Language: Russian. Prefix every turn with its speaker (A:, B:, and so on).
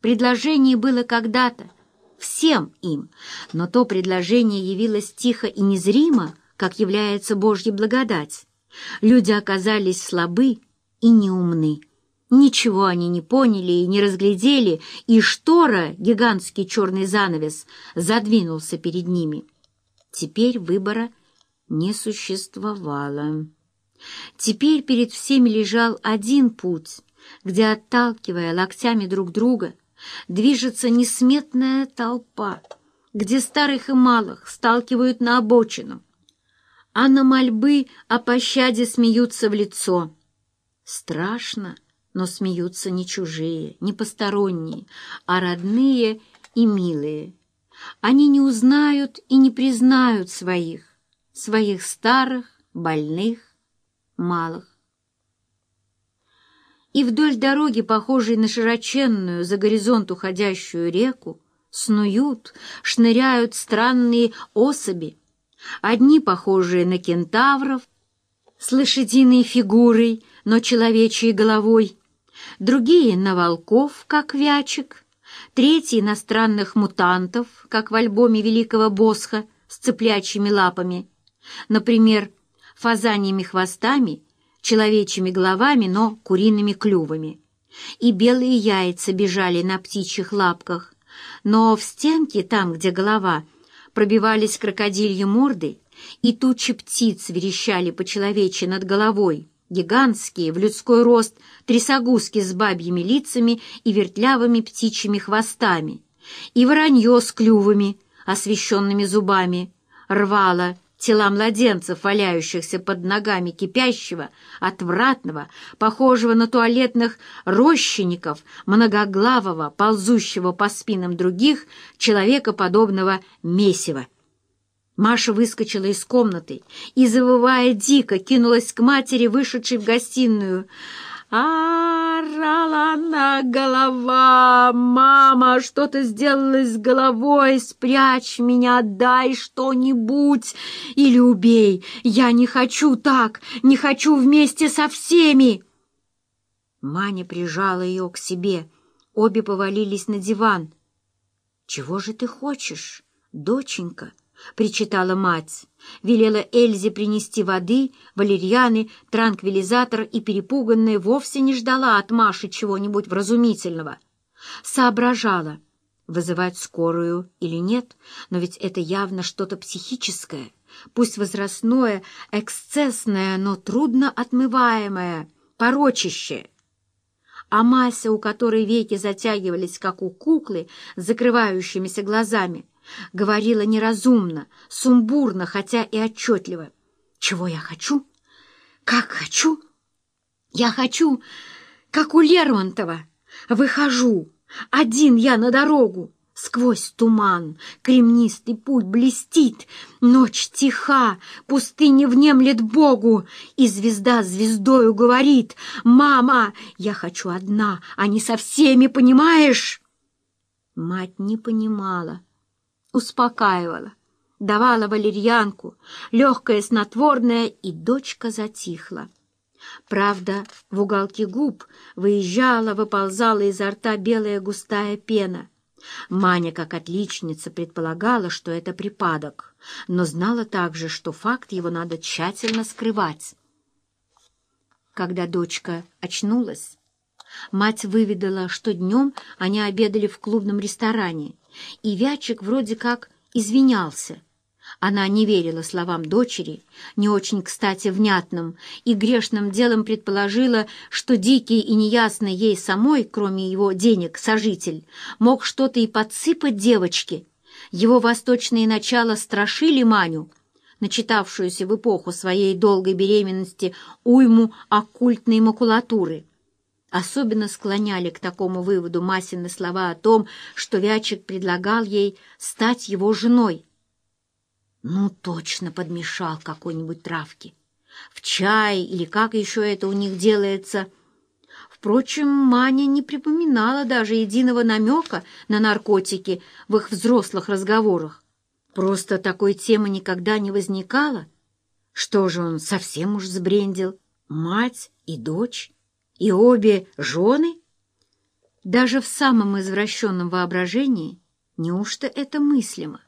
A: Предложение было когда-то, всем им, но то предложение явилось тихо и незримо, как является Божья благодать. Люди оказались слабы и неумны. Ничего они не поняли и не разглядели, и штора, гигантский черный занавес, задвинулся перед ними. Теперь выбора не существовало. Теперь перед всеми лежал один путь, где, отталкивая локтями друг друга, движется несметная толпа, где старых и малых сталкивают на обочину, а на мольбы о пощаде смеются в лицо. Страшно, но смеются не чужие, не посторонние, а родные и милые. Они не узнают и не признают своих, своих старых, больных, малых. И вдоль дороги, похожей на широченную за горизонт уходящую реку, снуют, шныряют странные особи, одни похожие на кентавров с лошадиной фигурой, но человечьей головой, другие — на волков, как вячек, третьи — на странных мутантов, как в альбоме великого Босха с цыплячьими лапами, например, фазаньими хвостами, человечьими головами, но куриными клювами. И белые яйца бежали на птичьих лапках, но в стенке, там, где голова, пробивались крокодильи морды, и тучи птиц верещали по-человечьи над головой, гигантские, в людской рост, трясогузки с бабьими лицами и вертлявыми птичьими хвостами, и воронье с клювами, освещенными зубами, рвало тела младенцев, валяющихся под ногами кипящего, отвратного, похожего на туалетных рощенников, многоглавого, ползущего по спинам других, человекоподобного месива. Маша выскочила из комнаты и, завывая дико, кинулась к матери, вышедшей в гостиную. Орала она голова. «Мама, что ты сделала с головой? Спрячь меня, дай что-нибудь или убей. Я не хочу так, не хочу вместе со всеми!» Маня прижала ее к себе. Обе повалились на диван. «Чего же ты хочешь, доченька?» — причитала мать. Велела Эльзе принести воды, валерьяны, транквилизатор и, перепуганная, вовсе не ждала от Маши чего-нибудь вразумительного. Соображала, вызывать скорую или нет, но ведь это явно что-то психическое, пусть возрастное, эксцессное, но трудно отмываемое, порочащее. А Мася, у которой веки затягивались, как у куклы, с закрывающимися глазами, говорила неразумно, сумбурно, хотя и отчетливо. «Чего я хочу? Как хочу? Я хочу, как у Лермонтова. Выхожу, один я на дорогу». Сквозь туман кремнистый путь блестит, Ночь тиха, пустыня внемлет Богу, И звезда звездою говорит, «Мама, я хочу одна, а не со всеми, понимаешь?» Мать не понимала успокаивала, давала валерьянку, легкое снотворное, и дочка затихла. Правда, в уголке губ выезжала, выползала изо рта белая густая пена. Маня, как отличница, предполагала, что это припадок, но знала также, что факт его надо тщательно скрывать. Когда дочка очнулась, мать выведала, что днем они обедали в клубном ресторане, и Вячик вроде как извинялся. Она не верила словам дочери, не очень, кстати, внятным, и грешным делом предположила, что дикий и неясный ей самой, кроме его денег, сожитель, мог что-то и подсыпать девочке. Его восточные начала страшили Маню, начитавшуюся в эпоху своей долгой беременности уйму оккультной макулатуры. Особенно склоняли к такому выводу Масины слова о том, что Вячик предлагал ей стать его женой. Ну, точно подмешал какой-нибудь травки. В чай или как еще это у них делается. Впрочем, Маня не припоминала даже единого намека на наркотики в их взрослых разговорах. Просто такой темы никогда не возникало. Что же он совсем уж сбрендил? Мать и дочь? И обе жены? Даже в самом извращенном воображении неужто это мыслимо?